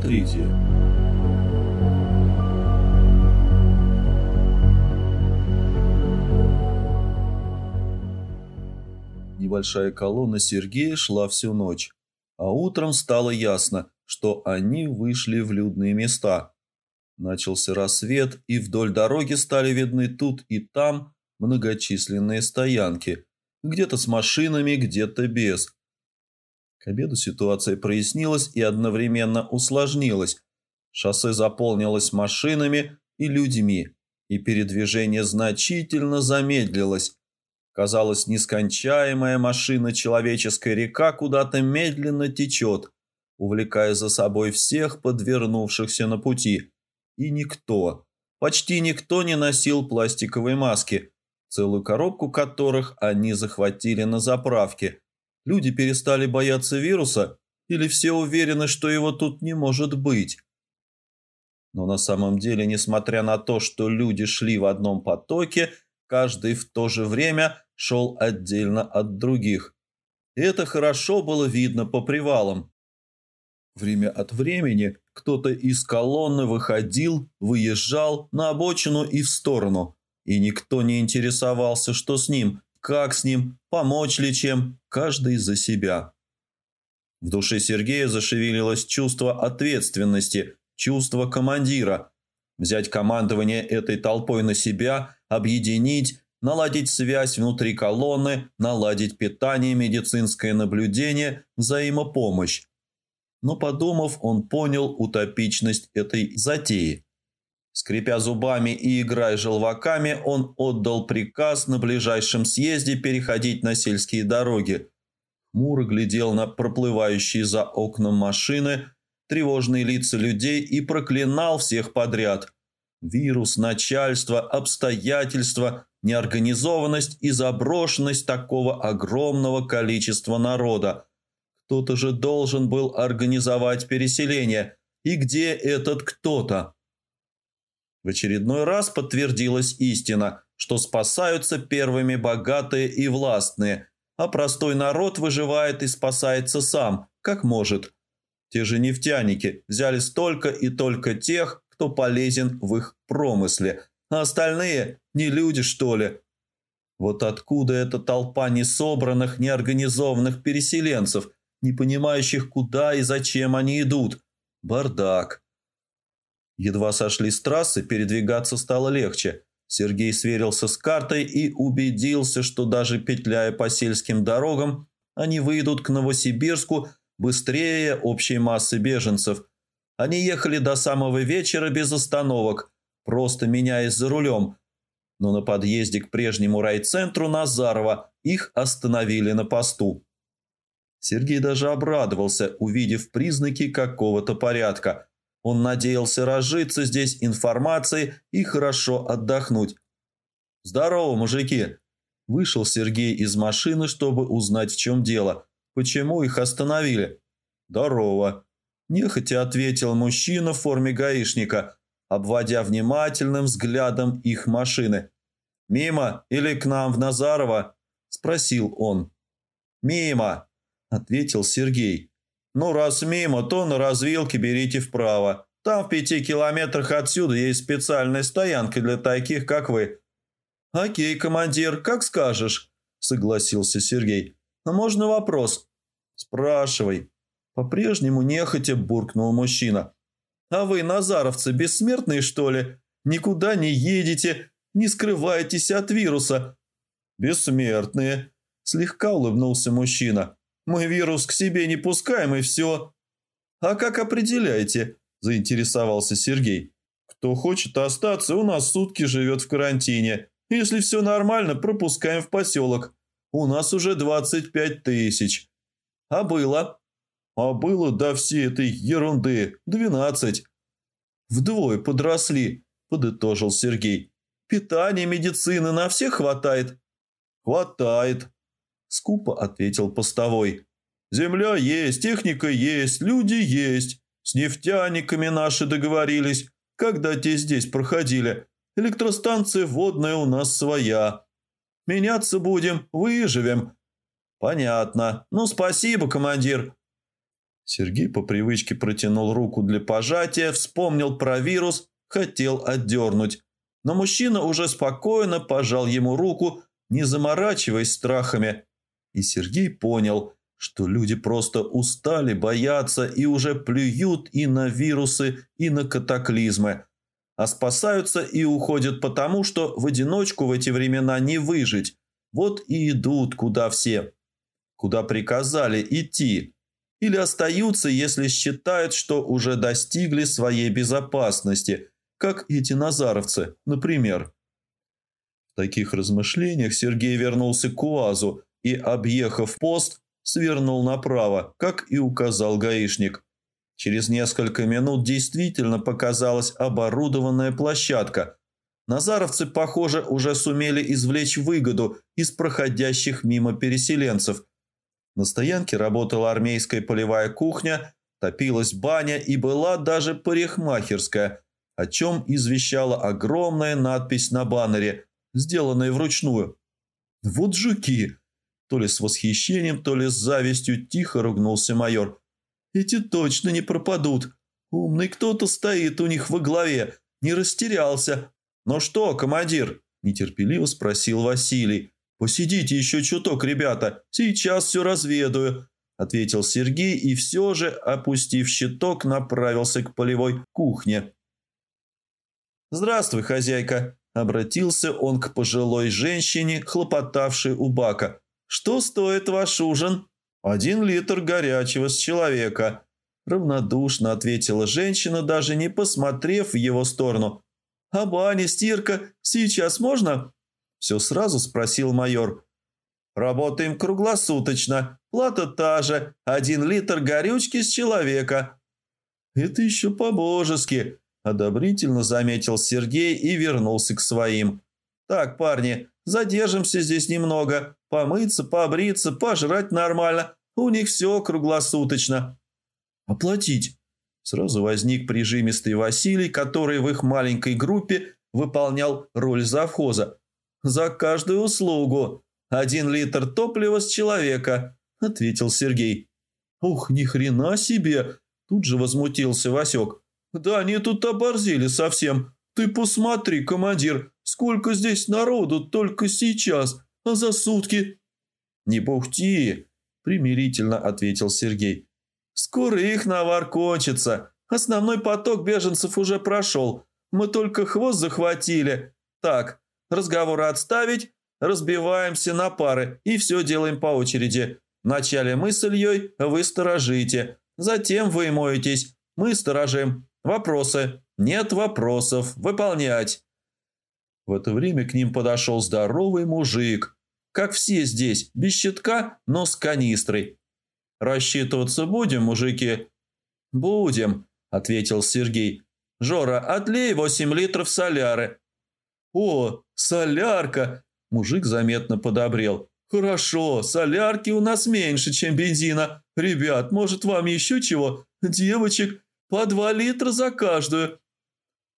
Третья. Небольшая колонна Сергея шла всю ночь, а утром стало ясно, что они вышли в людные места. Начался рассвет, и вдоль дороги стали видны тут и там многочисленные стоянки, где-то с машинами, где-то без. Обеду ситуация прояснилась и одновременно усложнилась. Шоссе заполнилось машинами и людьми, и передвижение значительно замедлилось. Казалось, нескончаемая машина человеческая река куда-то медленно течет, увлекая за собой всех подвернувшихся на пути. И никто, почти никто не носил пластиковые маски, целую коробку которых они захватили на заправке. Люди перестали бояться вируса или все уверены, что его тут не может быть? Но на самом деле, несмотря на то, что люди шли в одном потоке, каждый в то же время шел отдельно от других. И это хорошо было видно по привалам. Время от времени кто-то из колонны выходил, выезжал на обочину и в сторону, и никто не интересовался, что с ним, как с ним, помочь ли чем, каждый за себя. В душе Сергея зашевелилось чувство ответственности, чувство командира. Взять командование этой толпой на себя, объединить, наладить связь внутри колонны, наладить питание, медицинское наблюдение, взаимопомощь. Но подумав, он понял утопичность этой затеи. Скрипя зубами и играя желваками, он отдал приказ на ближайшем съезде переходить на сельские дороги. Хмуро глядел на проплывающие за окном машины, тревожные лица людей и проклинал всех подряд. Вирус, начальство, обстоятельства, неорганизованность и заброшенность такого огромного количества народа. Кто-то же должен был организовать переселение. И где этот кто-то? В очередной раз подтвердилась истина, что спасаются первыми богатые и властные, а простой народ выживает и спасается сам, как может. Те же нефтяники взяли столько и только тех, кто полезен в их промысле – а остальные не люди, что ли? Вот откуда эта толпа несобранных, неорганизованных переселенцев, не понимающих, куда и зачем они идут? Бардак. Едва сошли с трассы, передвигаться стало легче. Сергей сверился с картой и убедился, что даже петляя по сельским дорогам, они выйдут к Новосибирску быстрее общей массы беженцев. Они ехали до самого вечера без остановок – просто меняясь за рулем. Но на подъезде к прежнему райцентру Назарова их остановили на посту. Сергей даже обрадовался, увидев признаки какого-то порядка. Он надеялся разжиться здесь информацией и хорошо отдохнуть. «Здорово, мужики!» Вышел Сергей из машины, чтобы узнать, в чем дело. Почему их остановили? «Здорово!» Нехотя ответил мужчина в форме гаишника, обводя внимательным взглядом их машины. «Мимо или к нам в Назарово?» – спросил он. «Мимо», – ответил Сергей. «Ну, раз мимо, то на развилке берите вправо. Там в пяти километрах отсюда есть специальная стоянка для таких, как вы». «Окей, командир, как скажешь», – согласился Сергей. «Но можно вопрос?» «Спрашивай». По-прежнему нехотя буркнул мужчина. А вы, назаровцы, бессмертные, что ли? Никуда не едете, не скрываетесь от вируса». «Бессмертные», – слегка улыбнулся мужчина. «Мы вирус к себе не пускаем, и все». «А как определяете?» – заинтересовался Сергей. «Кто хочет остаться, у нас сутки живет в карантине. Если все нормально, пропускаем в поселок. У нас уже 25 тысяч». «А было?» А было до всей этой ерунды двенадцать. Вдвое подросли, подытожил Сергей. Питание, медицины на всех хватает? Хватает, скупо ответил постовой. Земля есть, техника есть, люди есть. С нефтяниками наши договорились, когда те здесь проходили. Электростанция водная у нас своя. Меняться будем, выживем. Понятно. Ну, спасибо, командир. Сергей по привычке протянул руку для пожатия, вспомнил про вирус, хотел отдернуть. Но мужчина уже спокойно пожал ему руку, не заморачиваясь страхами. И Сергей понял, что люди просто устали бояться и уже плюют и на вирусы, и на катаклизмы. А спасаются и уходят потому, что в одиночку в эти времена не выжить. Вот и идут куда все. Куда приказали идти. Или остаются, если считают, что уже достигли своей безопасности, как эти назаровцы, например. В таких размышлениях Сергей вернулся к УАЗу и, объехав пост, свернул направо, как и указал гаишник. Через несколько минут действительно показалась оборудованная площадка. Назаровцы, похоже, уже сумели извлечь выгоду из проходящих мимо переселенцев. На стоянке работала армейская полевая кухня, топилась баня и была даже парикмахерская, о чем извещала огромная надпись на баннере, сделанная вручную. «Вот жуки!» То ли с восхищением, то ли с завистью тихо ругнулся майор. «Эти точно не пропадут. Умный кто-то стоит у них во главе, не растерялся. Ну что, командир?» – нетерпеливо спросил Василий. «Посидите еще чуток, ребята, сейчас все разведаю», – ответил Сергей и все же, опустив щиток, направился к полевой кухне. «Здравствуй, хозяйка», – обратился он к пожилой женщине, хлопотавшей у бака. Что стоит ваш ужин? Один литр горячего с человека. Равнодушно ответила женщина, даже не посмотрев в его сторону. А баня, стирка, сейчас можно? Все сразу спросил майор. Работаем круглосуточно. Плата та же. Один литр горючки с человека. Это еще по-божески. Одобрительно заметил Сергей и вернулся к своим. Так, парни, задержимся здесь немного. Помыться, побриться, пожрать нормально. У них все круглосуточно. Оплатить. Сразу возник прижимистый Василий, который в их маленькой группе выполнял роль завхоза. «За каждую услугу. Один литр топлива с человека», – ответил Сергей. «Ух, ни хрена себе!» – тут же возмутился Васек. «Да они тут оборзели совсем. Ты посмотри, командир, сколько здесь народу только сейчас а за сутки...» «Не бухти!» – примирительно ответил Сергей. «Скоро их навар кончится. Основной поток беженцев уже прошел. Мы только хвост захватили. Так, разговоры отставить, разбиваемся на пары и все делаем по очереди. Вначале мы с Ильей, вы сторожите. Затем вы моетесь, мы сторожим. Вопросы? Нет вопросов. Выполнять». В это время к ним подошел здоровый мужик как все здесь, без щитка, но с канистрой. «Рассчитываться будем, мужики?» «Будем», – ответил Сергей. «Жора, отлей восемь литров соляры». «О, солярка!» – мужик заметно подобрел. «Хорошо, солярки у нас меньше, чем бензина. Ребят, может, вам еще чего? Девочек, по два литра за каждую».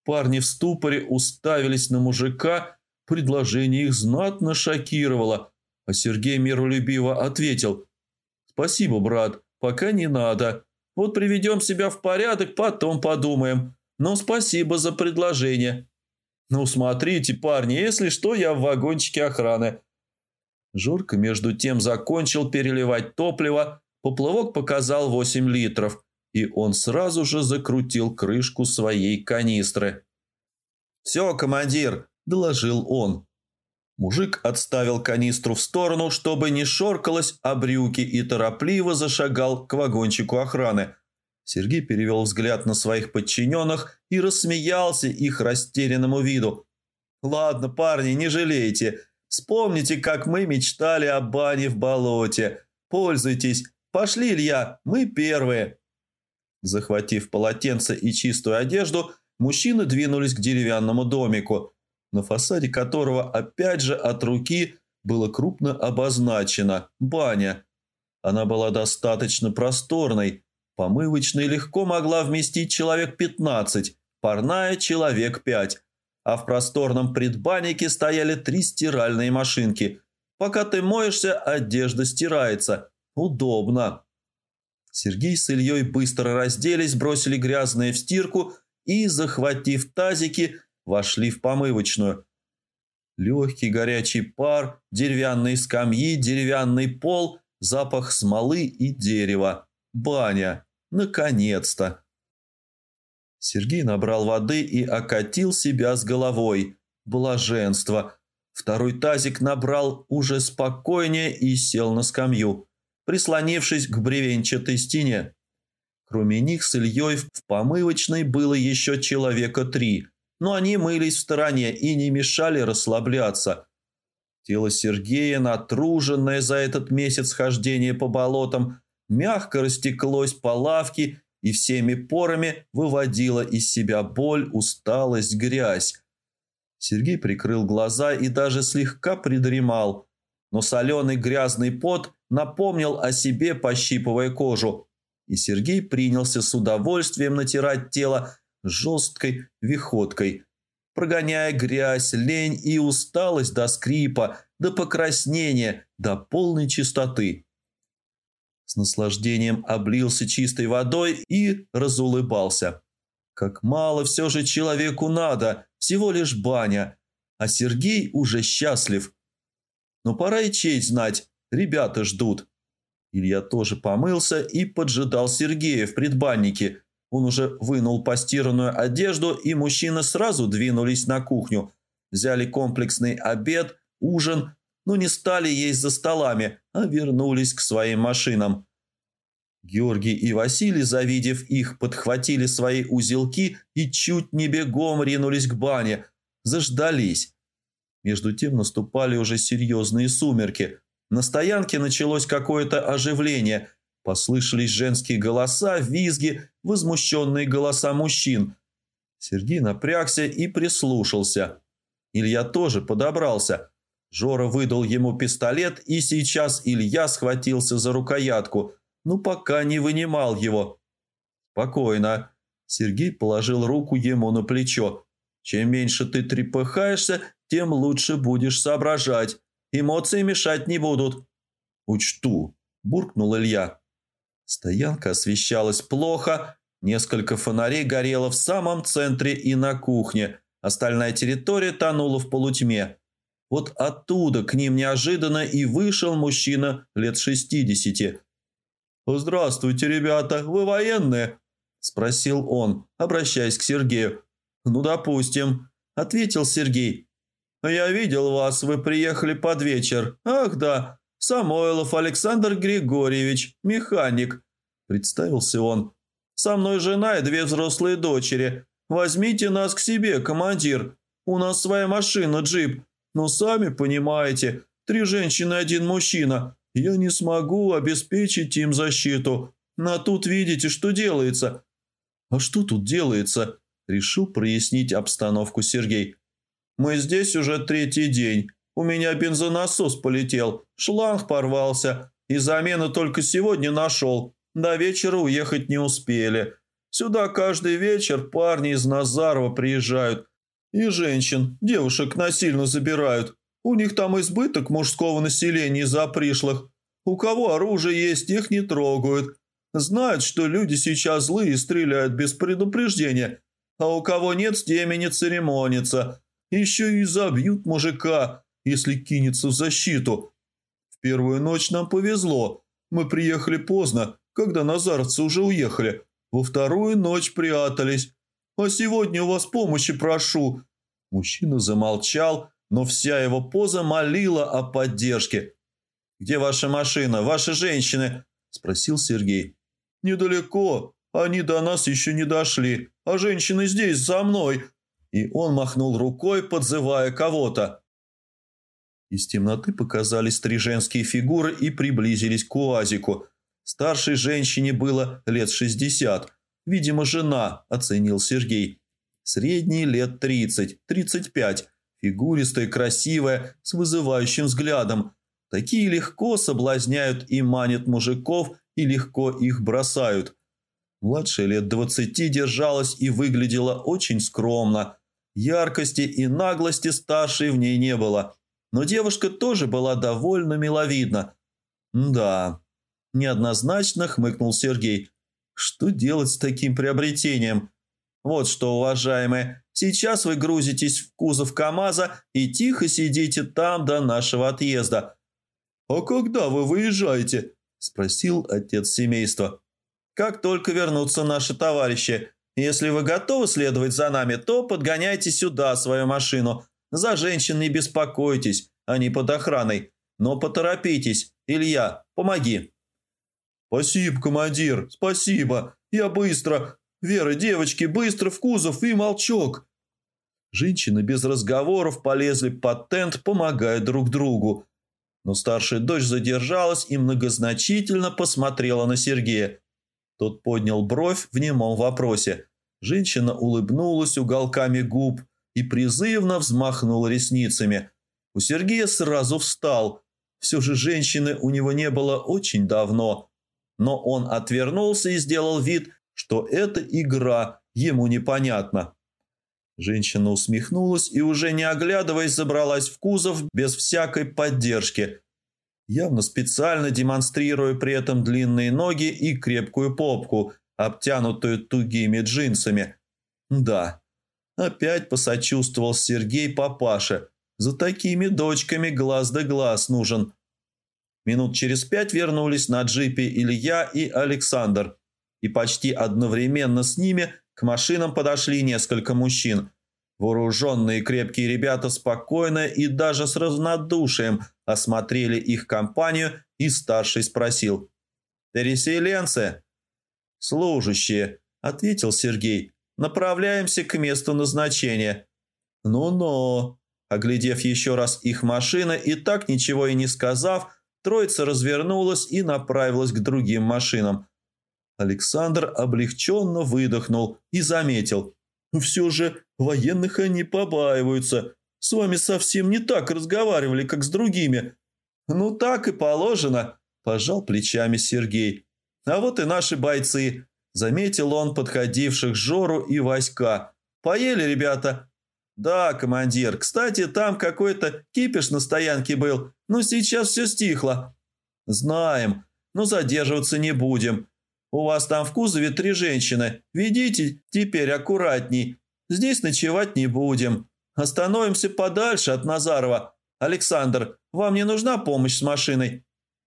Парни в ступоре уставились на мужика, Предложение их знатно шокировало, а Сергей миролюбиво ответил «Спасибо, брат, пока не надо. Вот приведем себя в порядок, потом подумаем. Но спасибо за предложение». «Ну, смотрите, парни, если что, я в вагончике охраны». Журка между тем закончил переливать топливо, поплавок показал 8 литров, и он сразу же закрутил крышку своей канистры. «Все, командир, доложил он. Мужик отставил канистру в сторону, чтобы не шоркалось о брюки и торопливо зашагал к вагончику охраны. Сергей перевел взгляд на своих подчиненных и рассмеялся их растерянному виду. «Ладно, парни, не жалейте. Вспомните, как мы мечтали о бане в болоте. Пользуйтесь. Пошли, Илья, мы первые». Захватив полотенце и чистую одежду, мужчины двинулись к деревянному домику – на фасаде которого опять же от руки было крупно обозначено «баня». Она была достаточно просторной, помывочной легко могла вместить человек 15, парная человек 5, а в просторном предбаннике стояли три стиральные машинки. Пока ты моешься, одежда стирается. Удобно. Сергей с Ильей быстро разделись, бросили грязное в стирку и, захватив тазики, вошли в помывочную. Легкий горячий пар, деревянные скамьи, деревянный пол, запах смолы и дерева. Баня. Наконец-то. Сергей набрал воды и окатил себя с головой. Блаженство. Второй тазик набрал уже спокойнее и сел на скамью, прислонившись к бревенчатой стене. Кроме них с Ильей в помывочной было еще человека три, но они мылись в стороне и не мешали расслабляться. Тело Сергея, натруженное за этот месяц хождения по болотам, мягко растеклось по лавке и всеми порами выводило из себя боль, усталость, грязь. Сергей прикрыл глаза и даже слегка придремал, но соленый грязный пот напомнил о себе, пощипывая кожу, и Сергей принялся с удовольствием натирать тело жесткой виходкой, прогоняя грязь, лень и усталость до скрипа, до покраснения, до полной чистоты. С наслаждением облился чистой водой и разулыбался. Как мало все же человеку надо, всего лишь баня. А Сергей уже счастлив. Но пора и честь знать, ребята ждут. Илья тоже помылся и поджидал Сергея в предбаннике. Он уже вынул постиранную одежду, и мужчины сразу двинулись на кухню. Взяли комплексный обед, ужин, но не стали есть за столами, а вернулись к своим машинам. Георгий и Василий, завидев их, подхватили свои узелки и чуть не бегом ринулись к бане. Заждались. Между тем наступали уже серьезные сумерки. На стоянке началось какое-то оживление. Послышались женские голоса, визги, возмущенные голоса мужчин. Сергей напрягся и прислушался. Илья тоже подобрался. Жора выдал ему пистолет, и сейчас Илья схватился за рукоятку – ну пока не вынимал его. Спокойно. Сергей положил руку ему на плечо. Чем меньше ты трепыхаешься, тем лучше будешь соображать. Эмоции мешать не будут. Учту, буркнул Илья. Стоянка освещалась плохо, несколько фонарей горело в самом центре и на кухне. Остальная территория тонула в полутьме. Вот оттуда к ним неожиданно и вышел мужчина лет шестидесяти «Здравствуйте, ребята, вы военные?» – спросил он, обращаясь к Сергею. «Ну, допустим», – ответил Сергей. «Я видел вас, вы приехали под вечер. Ах, да, Самойлов Александр Григорьевич, механик», – представился он. «Со мной жена и две взрослые дочери. Возьмите нас к себе, командир. У нас своя машина, джип. Но сами понимаете, три женщины и один мужчина. Я не смогу обеспечить им защиту. А тут видите, что делается». «А что тут делается?» – решил прояснить обстановку Сергей. «Мы здесь уже третий день. У меня бензонасос полетел, шланг порвался, и замену только сегодня нашел. До вечера уехать не успели. Сюда каждый вечер парни из Назарова приезжают. И женщин, девушек насильно забирают. У них там избыток мужского населения из-за пришлых. У кого оружие есть, их не трогают. Знают, что люди сейчас злые и стреляют без предупреждения. А у кого нет, с теми не церемонятся. Еще и забьют мужика, если кинется в защиту. В первую ночь нам повезло. Мы приехали поздно, когда назарцы уже уехали. Во вторую ночь прятались. А сегодня у вас помощи прошу». Мужчина замолчал, но вся его поза молила о поддержке. «Где ваша машина, ваши женщины?» – спросил Сергей. «Недалеко. Они до нас еще не дошли. А женщины здесь, за мной». И он махнул рукой, подзывая кого-то. Из темноты показались три женские фигуры и приблизились к УАЗику. Старшей женщине было лет шестьдесят. Видимо, жена, оценил Сергей. Средней лет тридцать, тридцать пять фигуристая, красивая, с вызывающим взглядом. Такие легко соблазняют и манят мужиков, и легко их бросают. Младшая лет двадцати держалась и выглядела очень скромно. Яркости и наглости старшей в ней не было. Но девушка тоже была довольно миловидна. Да, неоднозначно хмыкнул Сергей. Что делать с таким приобретением? Вот что, уважаемые, сейчас вы грузитесь в кузов КамАЗа и тихо сидите там до нашего отъезда. «А когда вы выезжаете?» – спросил отец семейства. «Как только вернутся наши товарищи. Если вы готовы следовать за нами, то подгоняйте сюда свою машину. За женщин не беспокойтесь, они под охраной. Но поторопитесь. Илья, помоги». «Спасибо, командир, спасибо. Я быстро. Вера, девочки, быстро в кузов и молчок». Женщины без разговоров полезли под тент, помогая друг другу. Но старшая дочь задержалась и многозначительно посмотрела на Сергея. Тот поднял бровь в немом вопросе. Женщина улыбнулась уголками губ и призывно взмахнула ресницами. У Сергея сразу встал. Все же женщины у него не было очень давно. Но он отвернулся и сделал вид, что эта игра ему непонятна. Женщина усмехнулась и, уже не оглядываясь, забралась в кузов без всякой поддержки, явно специально демонстрируя при этом длинные ноги и крепкую попку, обтянутую тугими джинсами. Да, опять посочувствовал Сергей папаше. За такими дочками глаз да глаз нужен. Минут через пять вернулись на джипе Илья и Александр. И почти одновременно с ними – к машинам подошли несколько мужчин. Вооруженные крепкие ребята спокойно и даже с разнодушием осмотрели их компанию, и старший спросил. «Переселенцы?» «Служащие», — ответил Сергей. «Направляемся к месту назначения». «Ну-ну», оглядев еще раз их машины и так ничего и не сказав, троица развернулась и направилась к другим машинам. Александр облегченно выдохнул и заметил. «Все же военных они побаиваются. С вами совсем не так разговаривали, как с другими». «Ну так и положено», – пожал плечами Сергей. «А вот и наши бойцы», – заметил он подходивших Жору и Васька. «Поели, ребята?» «Да, командир. Кстати, там какой-то кипиш на стоянке был, но сейчас все стихло». «Знаем, но задерживаться не будем. У вас там в кузове три женщины. Ведите теперь аккуратней. Здесь ночевать не будем. Остановимся подальше от Назарова. Александр, вам не нужна помощь с машиной?»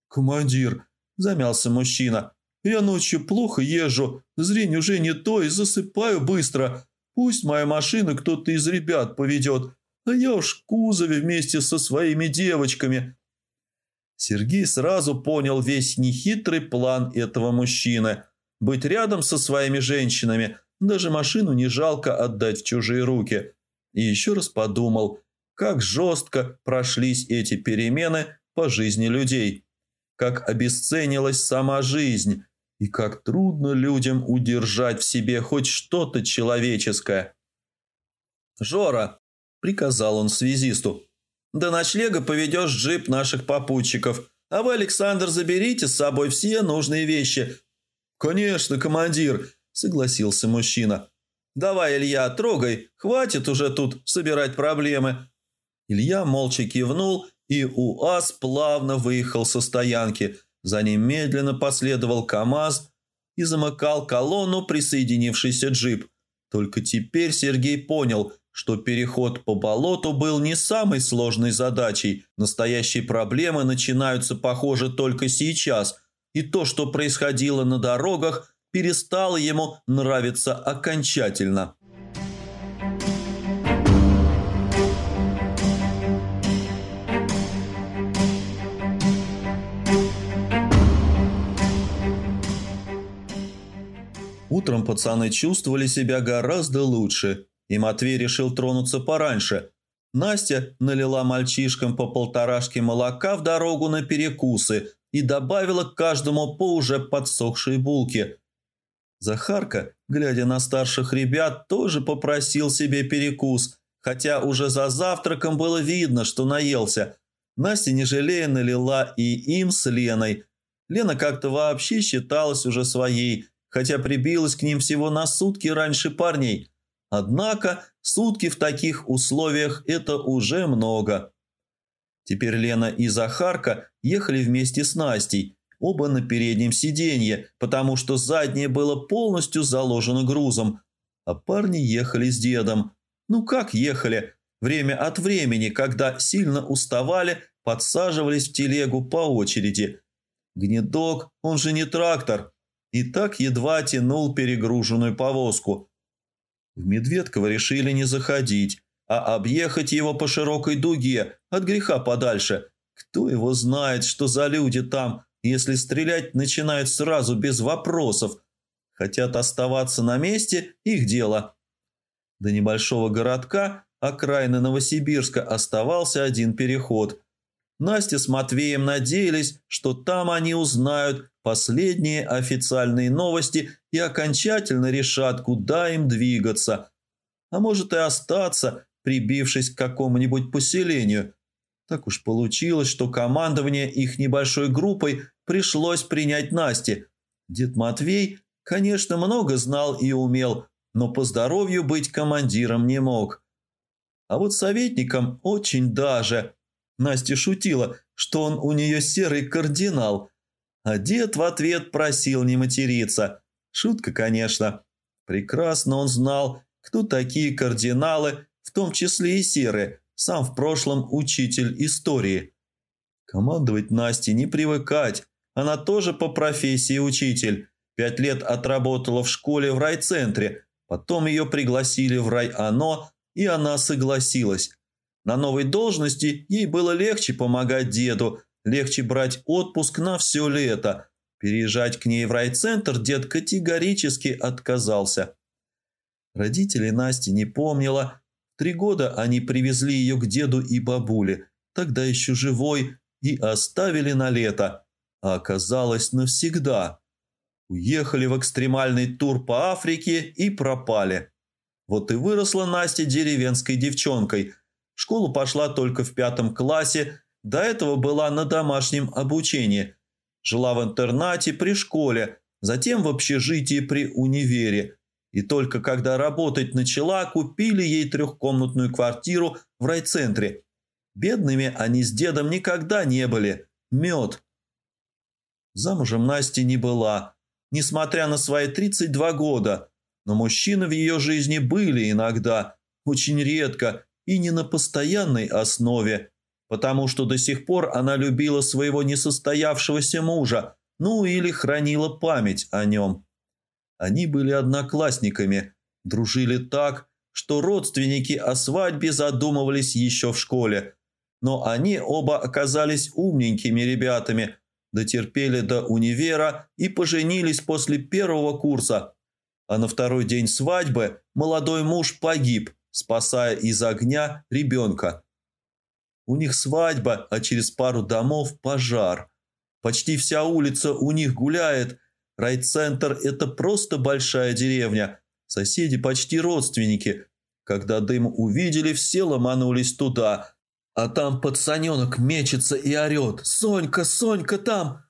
«Командир», – замялся мужчина, – «я ночью плохо езжу, зрение уже не то и засыпаю быстро. Пусть моя машина кто-то из ребят поведет, а я уж в кузове вместе со своими девочками. Сергей сразу понял весь нехитрый план этого мужчины. Быть рядом со своими женщинами, даже машину не жалко отдать в чужие руки. И еще раз подумал, как жестко прошлись эти перемены по жизни людей. Как обесценилась сама жизнь. И как трудно людям удержать в себе хоть что-то человеческое. «Жора!» – приказал он связисту. До ночлега поведешь джип наших попутчиков, а вы, Александр, заберите с собой все нужные вещи». «Конечно, командир», – согласился мужчина. «Давай, Илья, трогай, хватит уже тут собирать проблемы». Илья молча кивнул, и УАЗ плавно выехал со стоянки. За ним медленно последовал КАМАЗ и замыкал колонну присоединившийся джип. Только теперь Сергей понял – что переход по болоту был не самой сложной задачей. Настоящие проблемы начинаются, похоже, только сейчас, и то, что происходило на дорогах, перестало ему нравиться окончательно. Утром пацаны чувствовали себя гораздо лучше – и Матвей решил тронуться пораньше. Настя налила мальчишкам по полторашке молока в дорогу на перекусы и добавила к каждому по уже подсохшей булке. Захарка, глядя на старших ребят, тоже попросил себе перекус, хотя уже за завтраком было видно, что наелся. Настя, не жалея, налила и им с Леной. Лена как-то вообще считалась уже своей, хотя прибилась к ним всего на сутки раньше парней – Однако сутки в таких условиях – это уже много. Теперь Лена и Захарка ехали вместе с Настей. оба на переднем сиденье, потому что заднее было полностью заложено грузом, а парни ехали с дедом. Ну как ехали? Время от времени, когда сильно уставали, подсаживались в телегу по очереди. Гнедок, он же не трактор, и так едва тянул перегруженную повозку. В Медведково решили не заходить, а объехать его по широкой дуге, от греха подальше. Кто его знает, что за люди там, если стрелять начинают сразу без вопросов. Хотят оставаться на месте – их дело. До небольшого городка, окраины Новосибирска, оставался один переход. Настя с Матвеем надеялись, что там они узнают последние официальные новости и окончательно решат, куда им двигаться. А может и остаться, прибившись к какому-нибудь поселению. Так уж получилось, что командование их небольшой группой пришлось принять Насте. Дед Матвей, конечно, много знал и умел, но по здоровью быть командиром не мог. А вот советником очень даже. Настя шутила, что он у нее серый кардинал. А дед в ответ просил не материться. Шутка, конечно. Прекрасно он знал, кто такие кардиналы, в том числе и серые, сам в прошлом учитель истории. Командовать Насте не привыкать, она тоже по профессии учитель. Пять лет отработала в школе в райцентре, потом ее пригласили в районо, и она согласилась. На новой должности ей было легче помогать деду, легче брать отпуск на все лето. Переезжать к ней в райцентр дед категорически отказался. Родителей Насти не помнила. Три года они привезли ее к деду и бабуле, тогда еще живой, и оставили на лето а оказалось навсегда. Уехали в экстремальный тур по Африке и пропали. Вот и выросла Настя деревенской девчонкой. В школу пошла только в пятом классе, до этого была на домашнем обучении. Жила в интернате при школе, затем в общежитии при универе. И только когда работать начала, купили ей трехкомнатную квартиру в райцентре. Бедными они с дедом никогда не были. Мед. Замужем Настя не была, несмотря на свои 32 года, но мужчины в ее жизни были иногда, очень редко и не на постоянной основе, потому что до сих пор она любила своего несостоявшегося мужа, ну или хранила память о нем. Они были одноклассниками, дружили так, что родственники о свадьбе задумывались еще в школе. Но они оба оказались умненькими ребятами – дотерпели до универа и поженились после первого курса. А на второй день свадьбы молодой муж погиб, спасая из огня ребенка. У них свадьба, а через пару домов пожар. Почти вся улица у них гуляет. Райцентр – это просто большая деревня. Соседи почти родственники. Когда дым увидели, все ломанулись туда, а там пацаненок мечется и орет «Сонька, Сонька там!»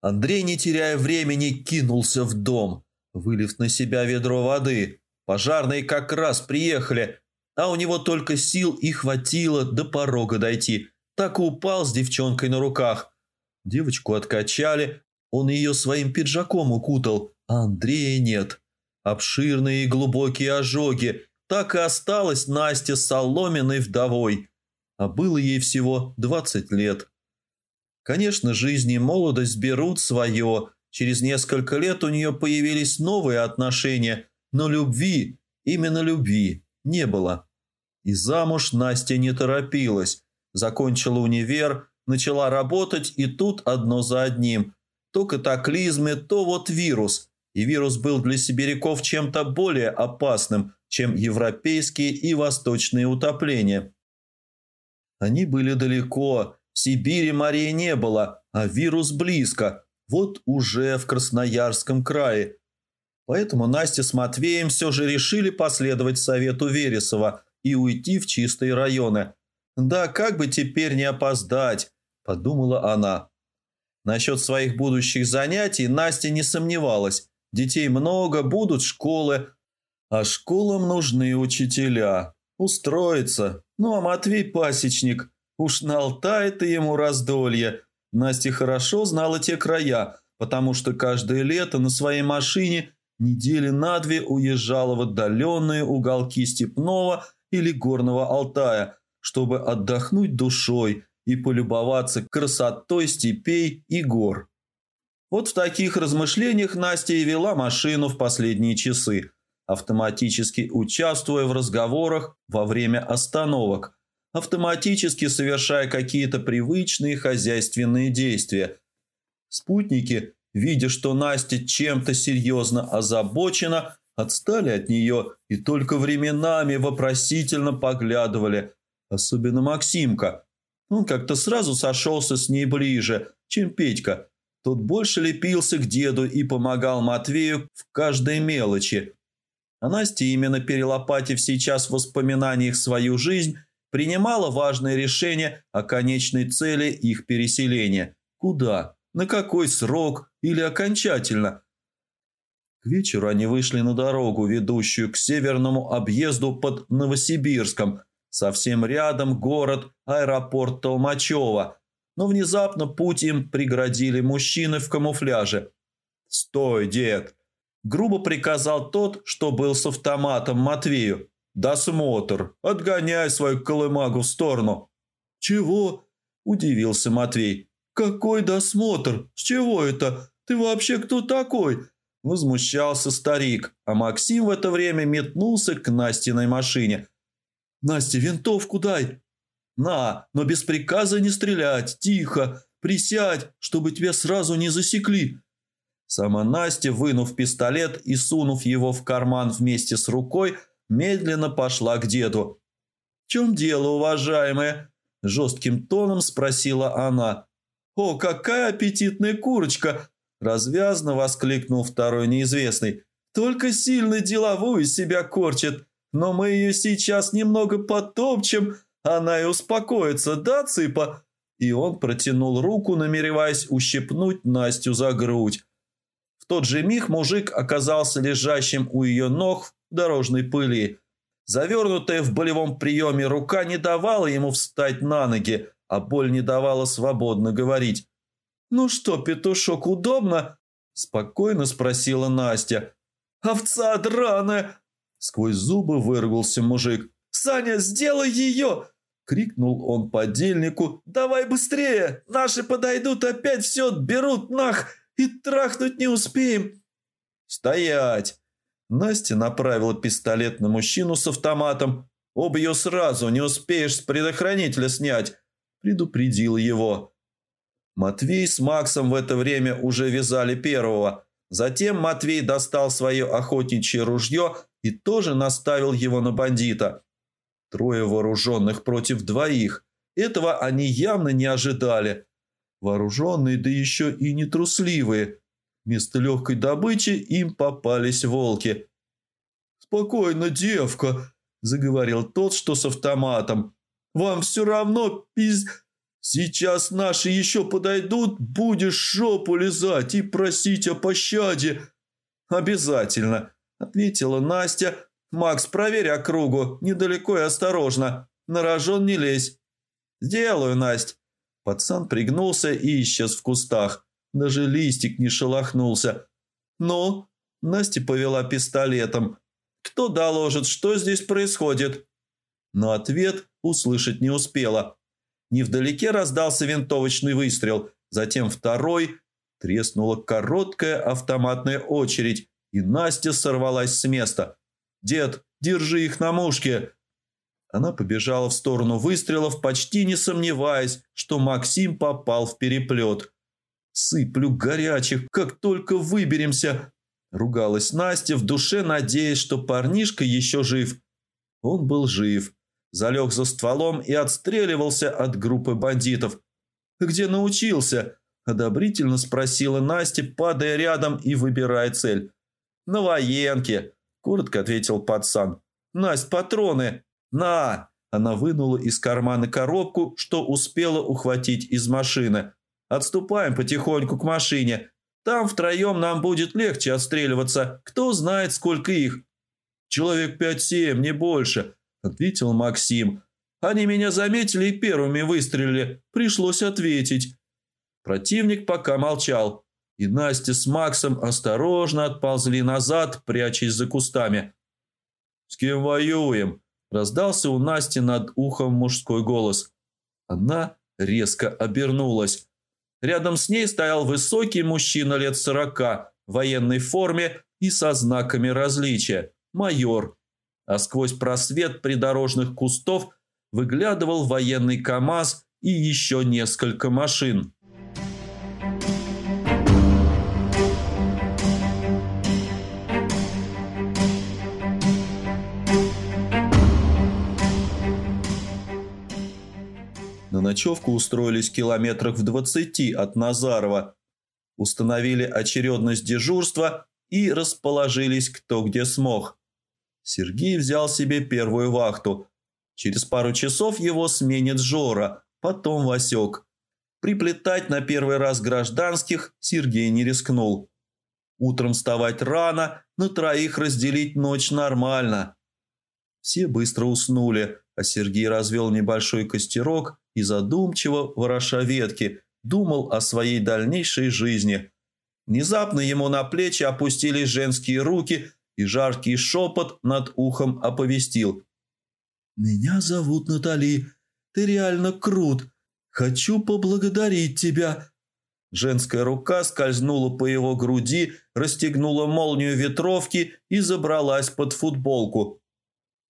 Андрей, не теряя времени, кинулся в дом, вылив на себя ведро воды. Пожарные как раз приехали, а у него только сил и хватило до порога дойти. Так и упал с девчонкой на руках. Девочку откачали, он ее своим пиджаком укутал, а Андрея нет. Обширные и глубокие ожоги. Так и осталась Настя соломенной вдовой а было ей всего 20 лет. Конечно, жизнь и молодость берут свое. Через несколько лет у нее появились новые отношения, но любви, именно любви, не было. И замуж Настя не торопилась. Закончила универ, начала работать, и тут одно за одним. То катаклизмы, то вот вирус. И вирус был для сибиряков чем-то более опасным, чем европейские и восточные утопления. Они были далеко, в Сибири морей не было, а вирус близко, вот уже в Красноярском крае. Поэтому Настя с Матвеем все же решили последовать совету Вересова и уйти в чистые районы. «Да как бы теперь не опоздать», – подумала она. Насчет своих будущих занятий Настя не сомневалась. Детей много, будут школы, а школам нужны учителя. Устроиться. Ну а Матвей пасечник. Уж на Алтай-то ему раздолье. Настя хорошо знала те края, потому что каждое лето на своей машине недели на две уезжала в отдаленные уголки степного или горного Алтая, чтобы отдохнуть душой и полюбоваться красотой степей и гор. Вот в таких размышлениях Настя и вела машину в последние часы, автоматически участвуя в разговорах во время остановок, автоматически совершая какие-то привычные хозяйственные действия. Спутники, видя, что Настя чем-то серьезно озабочена, отстали от нее и только временами вопросительно поглядывали, особенно Максимка. Он как-то сразу сошелся с ней ближе, чем Петька – тот больше лепился к деду и помогал Матвею в каждой мелочи. А Настя, именно перелопатив сейчас в воспоминаниях свою жизнь, принимала важное решение о конечной цели их переселения. Куда? На какой срок? Или окончательно? К вечеру они вышли на дорогу, ведущую к северному объезду под Новосибирском. Совсем рядом город, аэропорт Толмачева – но внезапно путь им преградили мужчины в камуфляже. «Стой, дед!» Грубо приказал тот, что был с автоматом Матвею. «Досмотр! Отгоняй свою колымагу в сторону!» «Чего?» – удивился Матвей. «Какой досмотр? С чего это? Ты вообще кто такой?» Возмущался старик, а Максим в это время метнулся к Настиной машине. «Настя, винтовку дай!» «На, но без приказа не стрелять, тихо, присядь, чтобы тебя сразу не засекли». Сама Настя, вынув пистолет и сунув его в карман вместе с рукой, медленно пошла к деду. «В чем дело, уважаемая?» – жестким тоном спросила она. «О, какая аппетитная курочка!» – развязно воскликнул второй неизвестный. «Только сильно деловую себя корчит, но мы ее сейчас немного потопчем, она и успокоится, да, цыпа?» И он протянул руку, намереваясь ущипнуть Настю за грудь. В тот же миг мужик оказался лежащим у ее ног в дорожной пыли. Завернутая в болевом приеме рука не давала ему встать на ноги, а боль не давала свободно говорить. «Ну что, петушок, удобно?» – спокойно спросила Настя. «Овца драная!» – сквозь зубы выругался мужик. «Саня, сделай ее!» – крикнул он подельнику. «Давай быстрее! Наши подойдут, опять все отберут нах, и трахнуть не успеем!» «Стоять!» Настя направила пистолет на мужчину с автоматом. «Убью сразу, не успеешь с предохранителя снять!» – предупредил его. Матвей с Максом в это время уже вязали первого. Затем Матвей достал свое охотничье ружье и тоже наставил его на бандита. Трое вооруженных против двоих. Этого они явно не ожидали. Вооруженные, да еще и нетрусливые. Вместо легкой добычи им попались волки. «Спокойно, девка», – заговорил тот, что с автоматом. «Вам все равно пиз... Сейчас наши еще подойдут, будешь шопу лизать и просить о пощаде». «Обязательно», – ответила Настя, «Макс, проверь округу, недалеко и осторожно. На рожон не лезь». «Сделаю, Насть». Пацан пригнулся и исчез в кустах. Даже листик не шелохнулся. «Ну?» Настя повела пистолетом. «Кто доложит, что здесь происходит?» Но ответ услышать не успела. Невдалеке раздался винтовочный выстрел, затем второй. Треснула короткая автоматная очередь, и Настя сорвалась с места – «Дед, держи их на мушке!» Она побежала в сторону выстрелов, почти не сомневаясь, что Максим попал в переплет. «Сыплю горячих, как только выберемся!» Ругалась Настя, в душе надеясь, что парнишка еще жив. Он был жив. Залег за стволом и отстреливался от группы бандитов. «Где научился?» – одобрительно спросила Настя, падая рядом и выбирая цель. «На военке», – коротко ответил пацан. «Насть, патроны! На!» Она вынула из кармана коробку, что успела ухватить из машины. «Отступаем потихоньку к машине. Там втроем нам будет легче отстреливаться. Кто знает, сколько их». «Человек пять-семь, не больше», – ответил Максим. «Они меня заметили и первыми выстрелили. Пришлось ответить». Противник пока молчал, и Настя с Максом осторожно отползли назад, прячась за кустами. «С кем воюем?» – раздался у Насти над ухом мужской голос. Она резко обернулась. Рядом с ней стоял высокий мужчина лет сорока в военной форме и со знаками различия – майор. А сквозь просвет придорожных кустов выглядывал военный КАМАЗ и еще несколько машин. На ночевку устроились километрах в двадцати от Назарова. Установили очередность дежурства и расположились кто где смог. Сергей взял себе первую вахту. Через пару часов его сменит Жора, потом Васек. Приплетать на первый раз гражданских Сергей не рискнул. Утром вставать рано, на троих разделить ночь нормально. Все быстро уснули, а Сергей развел небольшой костерок и задумчиво, вороша ветки, думал о своей дальнейшей жизни. Внезапно ему на плечи опустились женские руки, и жаркий шепот над ухом оповестил. «Меня зовут Натали. Ты реально крут. Хочу поблагодарить тебя». Женская рука скользнула по его груди, расстегнула молнию ветровки и забралась под футболку.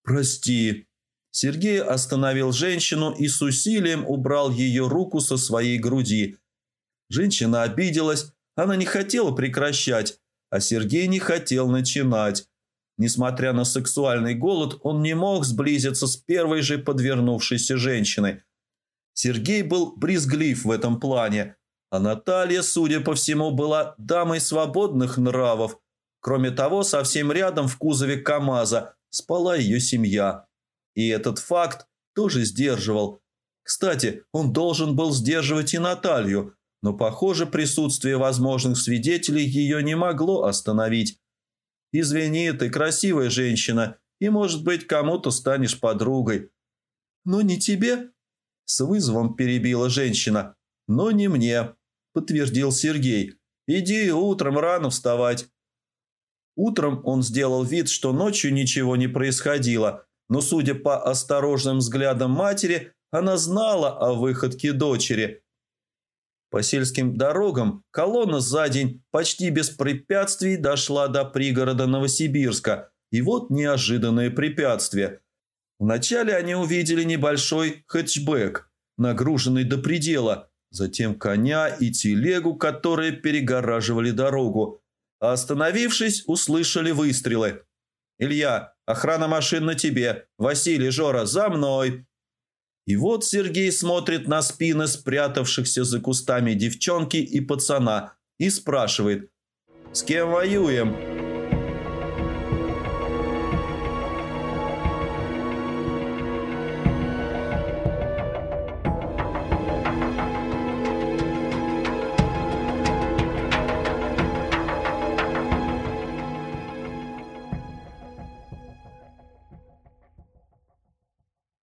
«Прости», Сергей остановил женщину и с усилием убрал ее руку со своей груди. Женщина обиделась, она не хотела прекращать, а Сергей не хотел начинать. Несмотря на сексуальный голод, он не мог сблизиться с первой же подвернувшейся женщиной. Сергей был брезглив в этом плане, а Наталья, судя по всему, была дамой свободных нравов. Кроме того, совсем рядом в кузове КамАЗа спала ее семья. И этот факт тоже сдерживал. Кстати, он должен был сдерживать и Наталью, но, похоже, присутствие возможных свидетелей ее не могло остановить. «Извини, ты красивая женщина, и, может быть, кому-то станешь подругой». «Но не тебе?» С вызовом перебила женщина. «Но не мне», – подтвердил Сергей. «Иди утром рано вставать». Утром он сделал вид, что ночью ничего не происходило – но, судя по осторожным взглядам матери, она знала о выходке дочери. По сельским дорогам колонна за день почти без препятствий дошла до пригорода Новосибирска. И вот неожиданное препятствие. Вначале они увидели небольшой хэтчбэк, нагруженный до предела, затем коня и телегу, которые перегораживали дорогу. Остановившись, услышали выстрелы. «Илья, охрана машин на тебе! Василий, Жора, за мной!» И вот Сергей смотрит на спины спрятавшихся за кустами девчонки и пацана и спрашивает «С кем воюем?»